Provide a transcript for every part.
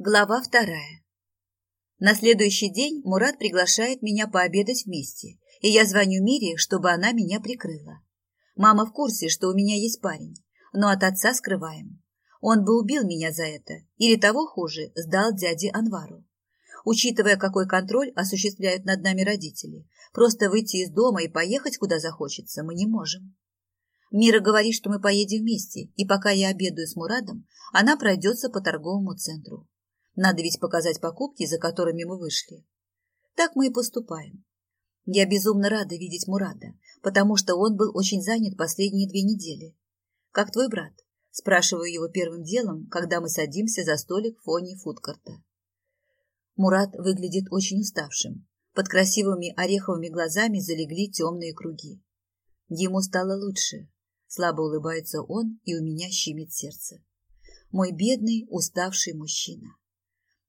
Глава вторая. На следующий день Мурат приглашает меня пообедать вместе, и я звоню Мире, чтобы она меня прикрыла. Мама в курсе, что у меня есть парень, но от отца скрываем. Он бы убил меня за это, или того хуже, сдал дяде Анвару. Учитывая, какой контроль осуществляют над нами родители, просто выйти из дома и поехать куда захочется мы не можем. Мира говорит, что мы поедем вместе, и пока я обедаю с Мурадом, она пройдется по торговому центру. Надо ведь показать покупки, за которыми мы вышли. Так мы и поступаем. Я безумно рада видеть Мурада, потому что он был очень занят последние две недели. Как твой брат? Спрашиваю его первым делом, когда мы садимся за столик в фоне фудкорта. Мурат выглядит очень уставшим. Под красивыми ореховыми глазами залегли темные круги. Ему стало лучше. Слабо улыбается он, и у меня щемит сердце. Мой бедный, уставший мужчина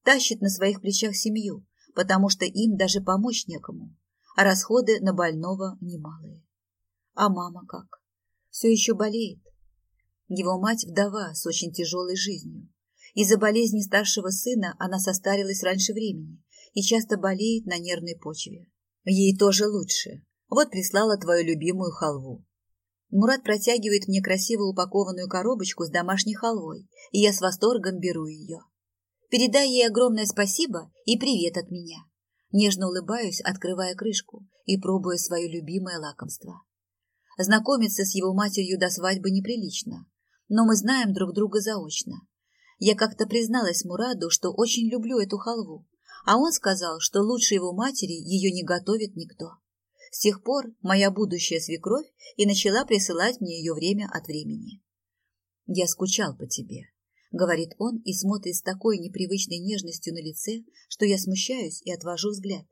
тащит на своих плечах семью, потому что им даже помочь некому, а расходы на больного немалые. А мама как? Все еще болеет. Его мать вдова с очень тяжелой жизнью. Из-за болезни старшего сына она состарилась раньше времени и часто болеет на нервной почве. Ей тоже лучше. Вот прислала твою любимую халву. Мурат протягивает мне красиво упакованную коробочку с домашней халвой, и я с восторгом беру ее. Передай ей огромное спасибо и привет от меня. Нежно улыбаюсь, открывая крышку и пробуя свое любимое лакомство. Знакомиться с его матерью до свадьбы неприлично, но мы знаем друг друга заочно. Я как-то призналась Мураду, что очень люблю эту халву, а он сказал, что лучше его матери ее не готовит никто. С тех пор моя будущая свекровь и начала присылать мне ее время от времени. Я скучал по тебе, говорит он и смотрит с такой непривычной нежностью на лице, что я смущаюсь и отвожу взгляд.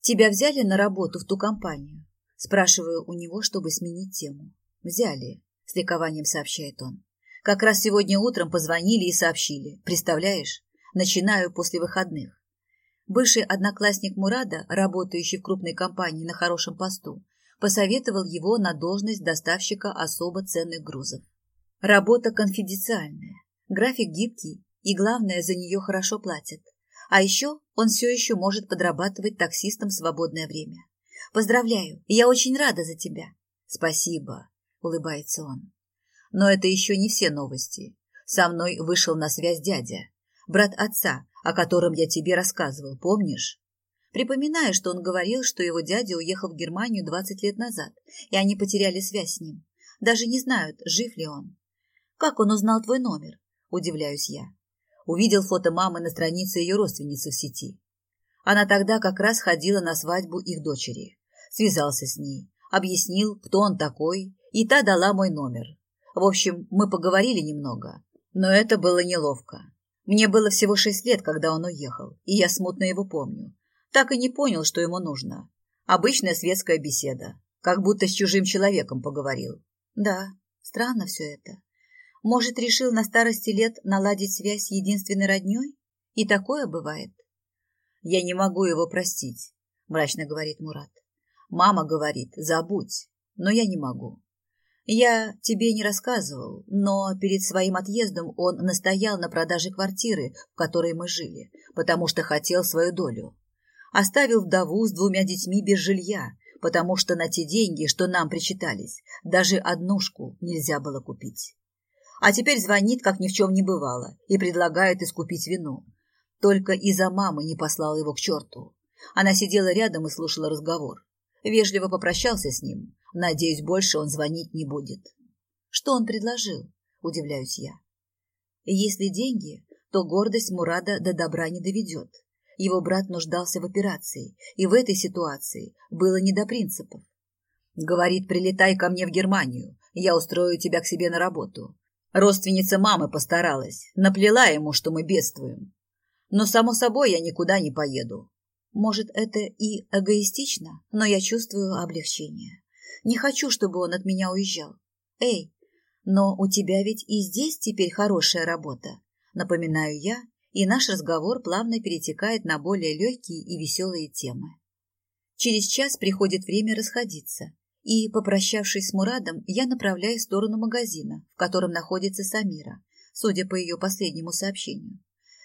Тебя взяли на работу в ту компанию? Спрашиваю у него, чтобы сменить тему. Взяли, с ликованием сообщает он. Как раз сегодня утром позвонили и сообщили. Представляешь? Начинаю после выходных. Бывший одноклассник Мурада, работающий в крупной компании на хорошем посту, посоветовал его на должность доставщика особо ценных грузов. Работа конфиденциальная. График гибкий, и главное, за нее хорошо платят. А еще он все еще может подрабатывать таксистом в свободное время. Поздравляю, я очень рада за тебя. Спасибо, улыбается он. Но это еще не все новости. Со мной вышел на связь дядя, брат отца, о котором я тебе рассказывал, помнишь? Припоминаю, что он говорил, что его дядя уехал в Германию 20 лет назад, и они потеряли связь с ним. Даже не знают, жив ли он. Как он узнал твой номер? Удивляюсь я. Увидел фото мамы на странице ее родственницы в сети. Она тогда как раз ходила на свадьбу их дочери. Связался с ней, объяснил, кто он такой, и та дала мой номер. В общем, мы поговорили немного, но это было неловко. Мне было всего шесть лет, когда он уехал, и я смутно его помню. Так и не понял, что ему нужно. Обычная светская беседа, как будто с чужим человеком поговорил. Да, странно все это. Может, решил на старости лет наладить связь с единственной роднёй? И такое бывает. Я не могу его простить, мрачно говорит Мурат. Мама говорит: "Забудь", но я не могу. Я тебе не рассказывал, но перед своим отъездом он настоял на продаже квартиры, в которой мы жили, потому что хотел свою долю. Оставил вдову с двумя детьми без жилья, потому что на те деньги, что нам причитались, даже однушку нельзя было купить а теперь звонит, как ни в чем не бывало, и предлагает искупить вину. Только из-за мамы не послала его к черту. Она сидела рядом и слушала разговор. Вежливо попрощался с ним. Надеюсь, больше он звонить не будет. Что он предложил? Удивляюсь я. Если деньги, то гордость Мурада до добра не доведет. Его брат нуждался в операции, и в этой ситуации было не до принципов. Говорит, прилетай ко мне в Германию, я устрою тебя к себе на работу. Родственница мамы постаралась, наплела ему, что мы бедствуем. Но, само собой, я никуда не поеду. Может, это и эгоистично, но я чувствую облегчение. Не хочу, чтобы он от меня уезжал. Эй, но у тебя ведь и здесь теперь хорошая работа. Напоминаю я, и наш разговор плавно перетекает на более легкие и веселые темы. Через час приходит время расходиться и, попрощавшись с Мурадом, я направляюсь в сторону магазина, в котором находится Самира, судя по ее последнему сообщению.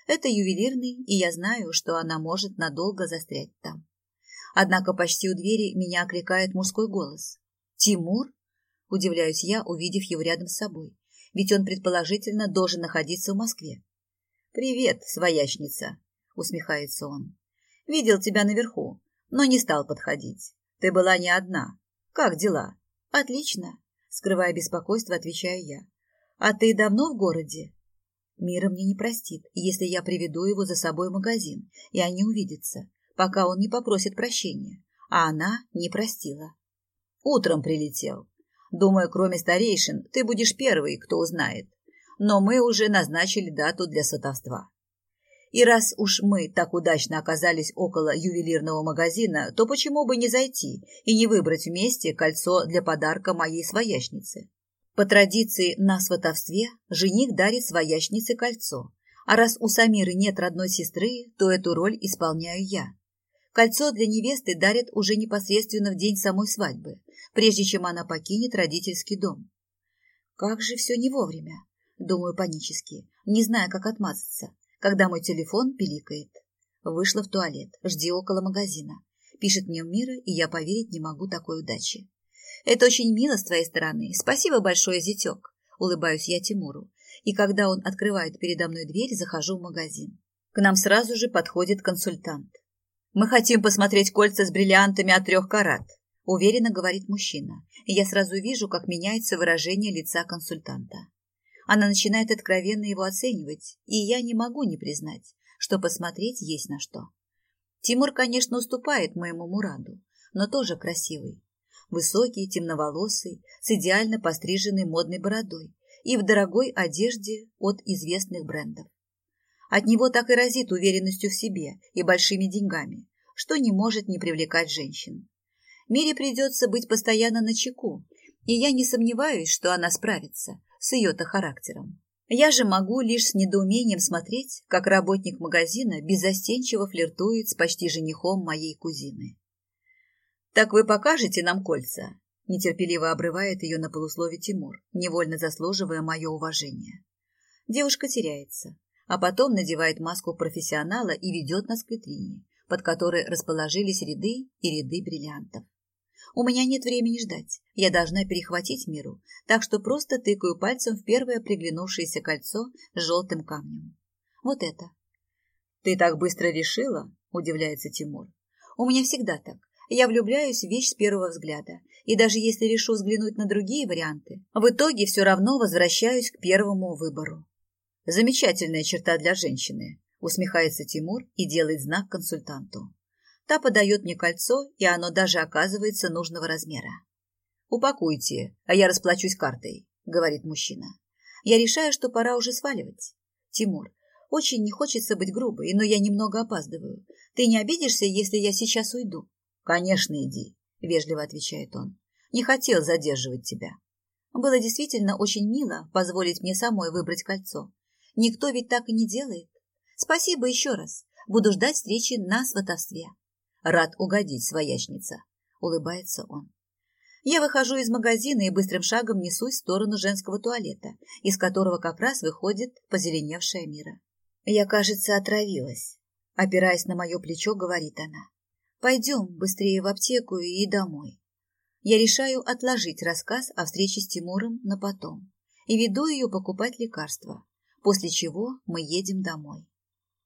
Это ювелирный, и я знаю, что она может надолго застрять там. Однако почти у двери меня окликает мужской голос. «Тимур?» – удивляюсь я, увидев его рядом с собой, ведь он предположительно должен находиться в Москве. «Привет, своячница!» – усмехается он. «Видел тебя наверху, но не стал подходить. Ты была не одна, как дела? Отлично, скрывая беспокойство, отвечаю я. А ты давно в городе? Мира мне не простит, если я приведу его за собой в магазин, и они увидятся, пока он не попросит прощения. А она не простила. Утром прилетел. Думаю, кроме старейшин, ты будешь первый, кто узнает. Но мы уже назначили дату для сотовства. И раз уж мы так удачно оказались около ювелирного магазина, то почему бы не зайти и не выбрать вместе кольцо для подарка моей своячнице? По традиции на сватовстве жених дарит своячнице кольцо, а раз у Самиры нет родной сестры, то эту роль исполняю я. Кольцо для невесты дарят уже непосредственно в день самой свадьбы, прежде чем она покинет родительский дом. Как же все не вовремя, думаю панически, не зная, как отмазаться когда мой телефон пиликает. Вышла в туалет, жди около магазина. Пишет мне Мира, и я поверить не могу такой удачи. Это очень мило с твоей стороны. Спасибо большое, зятек. Улыбаюсь я Тимуру. И когда он открывает передо мной дверь, захожу в магазин. К нам сразу же подходит консультант. «Мы хотим посмотреть кольца с бриллиантами от трех карат», – уверенно говорит мужчина. И я сразу вижу, как меняется выражение лица консультанта. Она начинает откровенно его оценивать, и я не могу не признать, что посмотреть есть на что. Тимур, конечно, уступает моему Мураду, но тоже красивый. Высокий, темноволосый, с идеально постриженной модной бородой и в дорогой одежде от известных брендов. От него так и разит уверенностью в себе и большими деньгами, что не может не привлекать женщин. Мире придется быть постоянно на чеку, и я не сомневаюсь, что она справится, с ее-то характером. Я же могу лишь с недоумением смотреть, как работник магазина безостенчиво флиртует с почти женихом моей кузины. «Так вы покажете нам кольца?» Нетерпеливо обрывает ее на полуслове Тимур, невольно заслуживая мое уважение. Девушка теряется, а потом надевает маску профессионала и ведет нас к витрине, под которой расположились ряды и ряды бриллиантов. У меня нет времени ждать. Я должна перехватить миру, так что просто тыкаю пальцем в первое приглянувшееся кольцо с желтым камнем. Вот это. Ты так быстро решила? Удивляется Тимур. У меня всегда так. Я влюбляюсь в вещь с первого взгляда, и даже если решу взглянуть на другие варианты, в итоге все равно возвращаюсь к первому выбору. Замечательная черта для женщины, усмехается Тимур и делает знак консультанту. Та подает мне кольцо, и оно даже оказывается нужного размера. «Упакуйте, а я расплачусь картой», — говорит мужчина. «Я решаю, что пора уже сваливать. Тимур, очень не хочется быть грубой, но я немного опаздываю. Ты не обидишься, если я сейчас уйду?» «Конечно, иди», — вежливо отвечает он. «Не хотел задерживать тебя». Было действительно очень мило позволить мне самой выбрать кольцо. Никто ведь так и не делает. Спасибо еще раз. Буду ждать встречи на сватовстве. Рад угодить своячница. Улыбается он. Я выхожу из магазина и быстрым шагом несусь в сторону женского туалета, из которого как раз выходит позеленевшая мира. Я, кажется, отравилась. Опираясь на мое плечо, говорит она. Пойдем быстрее в аптеку и домой. Я решаю отложить рассказ о встрече с Тимуром на потом и веду ее покупать лекарства, после чего мы едем домой.